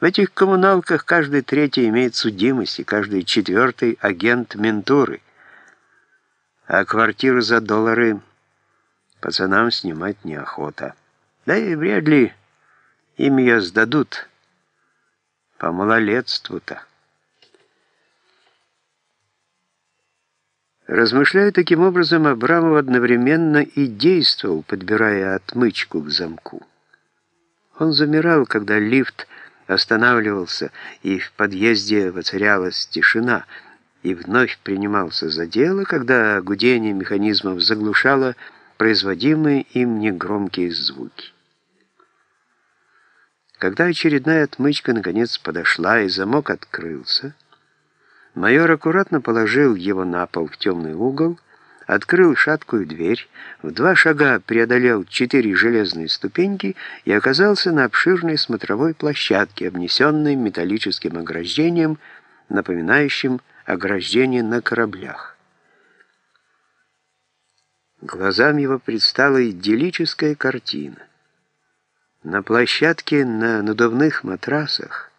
В этих коммуналках каждый третий имеет судимость, и каждый четвертый агент ментуры. А квартиру за доллары пацанам снимать неохота. Да и вряд ли им ее сдадут по малолетству-то. Размышляя таким образом, Абрамов одновременно и действовал, подбирая отмычку к замку. Он замирал, когда лифт останавливался, и в подъезде воцарялась тишина, и вновь принимался за дело, когда гудение механизмов заглушало производимые им негромкие звуки. Когда очередная отмычка наконец подошла и замок открылся, Майор аккуратно положил его на пол в темный угол, открыл шаткую дверь, в два шага преодолел четыре железные ступеньки и оказался на обширной смотровой площадке, обнесенной металлическим ограждением, напоминающим ограждение на кораблях. Глазам его предстала идиллическая картина. На площадке на надувных матрасах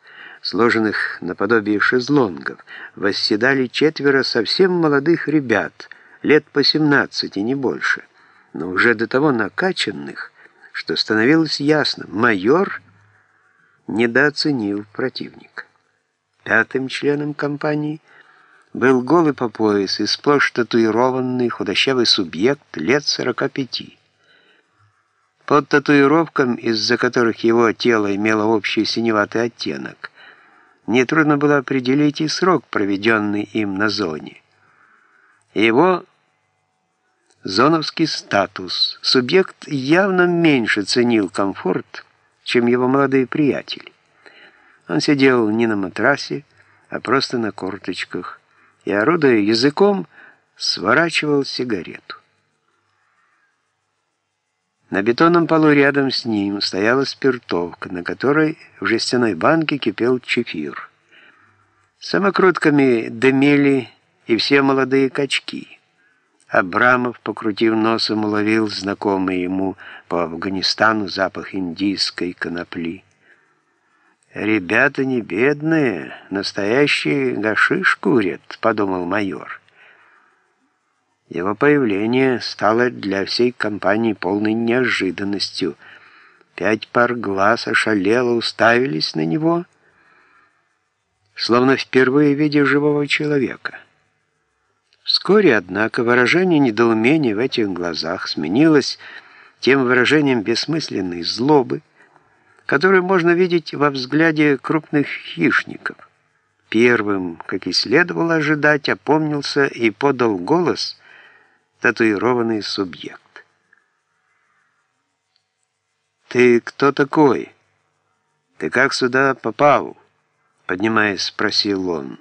сложенных наподобие шезлонгов, восседали четверо совсем молодых ребят, лет по 17 и не больше, но уже до того накачанных, что становилось ясно, майор недооценил противника. Пятым членом компании был голый по пояс и сплошь татуированный худощавый субъект лет 45. Под татуировкам, из-за которых его тело имело общий синеватый оттенок, нетрудно было определить и срок, проведенный им на зоне. Его зоновский статус. Субъект явно меньше ценил комфорт, чем его молодые приятели. Он сидел не на матрасе, а просто на корточках и, орудуя языком, сворачивал сигарету. На бетонном полу рядом с ним стояла спиртовка, на которой в жестяной банке кипел чефир. Самокрутками дымели и все молодые качки. Абрамов, покрутив носом, уловил знакомый ему по Афганистану запах индийской конопли. «Ребята не бедные, настоящие гашиш курят», — подумал майор. Его появление стало для всей компании полной неожиданностью. Пять пар глаз ошалело уставились на него, словно впервые видя живого человека. Вскоре, однако, выражение недоумения в этих глазах сменилось тем выражением бессмысленной злобы, которое можно видеть во взгляде крупных хищников. Первым, как и следовало ожидать, опомнился и подал голос — татуированный субъект. «Ты кто такой? Ты как сюда попал?» Поднимаясь, спросил он.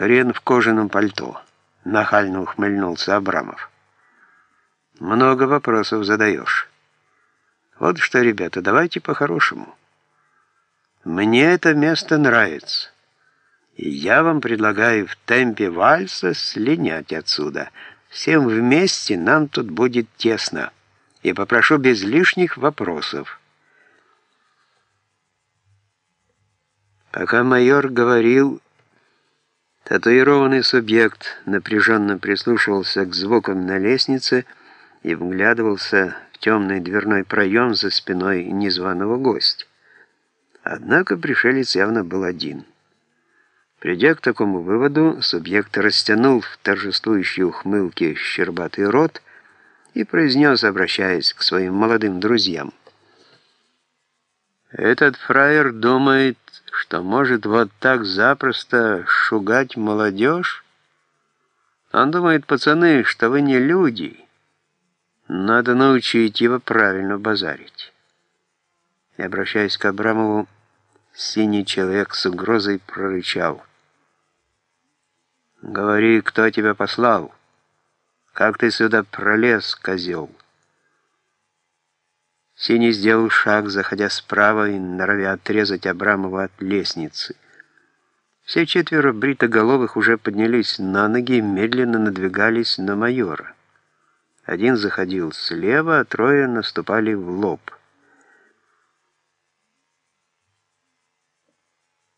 «Хрен в кожаном пальто», — нахально ухмыльнулся Абрамов. «Много вопросов задаешь. Вот что, ребята, давайте по-хорошему. Мне это место нравится». И я вам предлагаю в темпе вальса слинять отсюда. Всем вместе нам тут будет тесно. И попрошу без лишних вопросов. Пока майор говорил, татуированный субъект напряженно прислушивался к звукам на лестнице и вглядывался в темный дверной проем за спиной незваного гостя. Однако пришелец явно был один — Придя к такому выводу, субъект растянул в торжествующей ухмылке щербатый рот и произнес, обращаясь к своим молодым друзьям. «Этот фраер думает, что может вот так запросто шугать молодежь? Он думает, пацаны, что вы не люди. Надо научить его правильно базарить». И, обращаясь к Абрамову, синий человек с угрозой прорычал – Говори, кто тебя послал? Как ты сюда пролез, козел?» Синий сделал шаг, заходя справа и норовя отрезать Абрамова от лестницы. Все четверо бритоголовых уже поднялись на ноги и медленно надвигались на майора. Один заходил слева, а трое наступали в лоб —